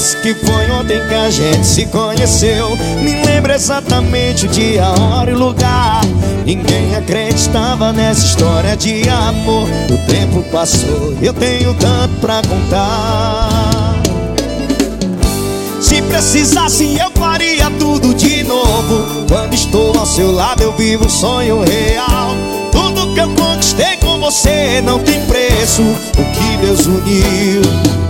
que foi ontem que a gente se conheceu. Me lembro exatamente o dia, hora e lugar. Ninguém acreditava nessa história de amor. O tempo passou, eu tenho tanto pra contar. Se precisasse eu faria tudo de novo. Quando estou ao seu lado eu vivo um sonho real. Tudo que eu conquistei com você não tem preço. O que Deus uniu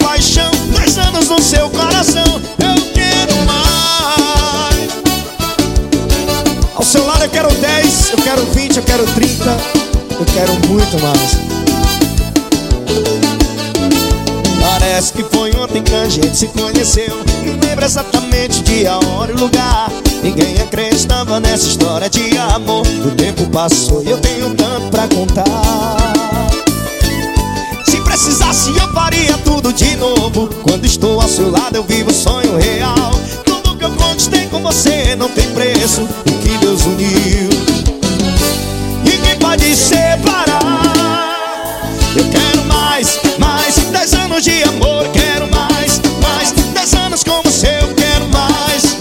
Ao seu lado eu quero dez, eu quero vinte, eu quero trinta. Eu quero muito mais. Parece que foi ontem que a gente se conheceu. Me lembra exatamente dia, hora e lugar. Ninguém acreditava nessa história de amor. O tempo passou e eu tenho tanto pra contar. Se precisasse eu faria tudo de novo. Quando estou ao seu lado eu vivo um sonho real. Tudo que eu conquistei com você não tem preço. O que Deus uniu. Ninguém pode separar? Eu quero mais, mais Dez anos de amor, quero mais, mais Dez anos com você, eu quero mais.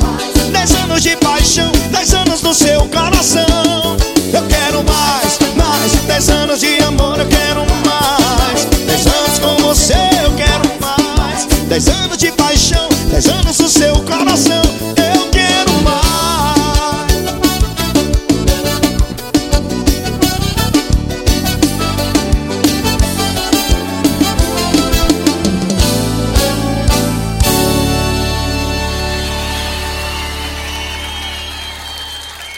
Dez anos de paixão, dez anos no seu coração. Eu quero mais, mais Dez anos de amor, eu quero mais. Dez anos com você, eu quero mais. Dez anos de paixão, dez anos no seu coração